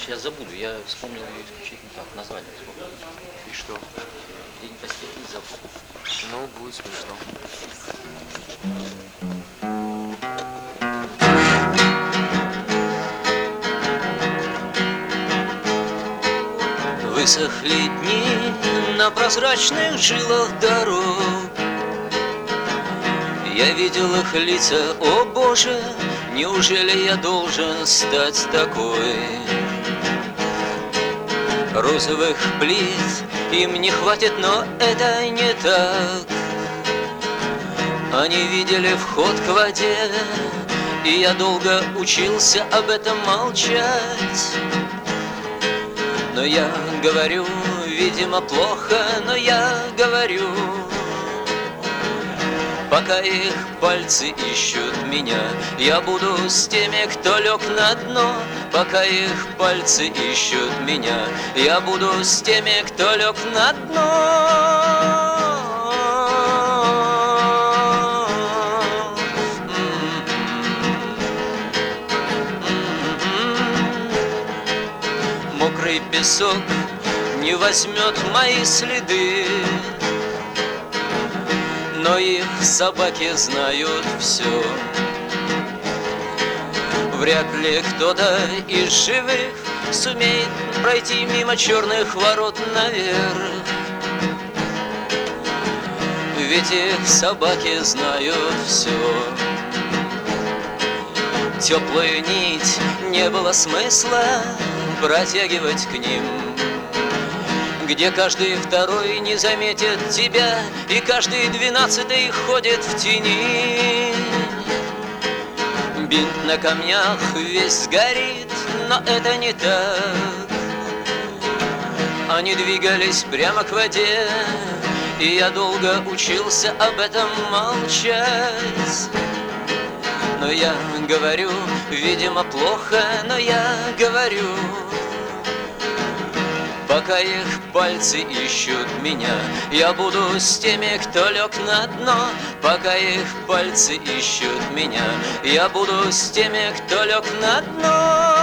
сейчас забуду. Я вспомнил ее исключительно так, название вспомнил. И что? День постепенно забыл. Ну, будет смешно. Высохли дни на прозрачных жилах дорог Я видел их лица, о боже, неужели я должен стать такой? Розовых плит им не хватит, но это не так. Они видели вход к воде, и я долго учился об этом молчать. Но я говорю, видимо, плохо, но я говорю Пока их пальцы ищут меня Я буду с теми, кто лег на дно. Пока их пальцы ищут меня Я буду с теми, кто лег на дно. Мокрый песок не возьмет мои следы но их собаки знают все. Вряд ли кто-то из живых сумеет пройти мимо черных ворот наверх. Ведь их собаки знают все. Теплую нить не было смысла протягивать к ним где каждый второй не заметит тебя, и каждый двенадцатый ходит в тени. Бинт на камнях весь сгорит, но это не так. Они двигались прямо к воде, и я долго учился об этом молчать. Но я говорю, видимо, плохо, но я говорю. Пока их пальцы ищут меня Я буду с теми, кто лег на дно. Пока их пальцы ищут меня Я буду с теми, кто лег на дно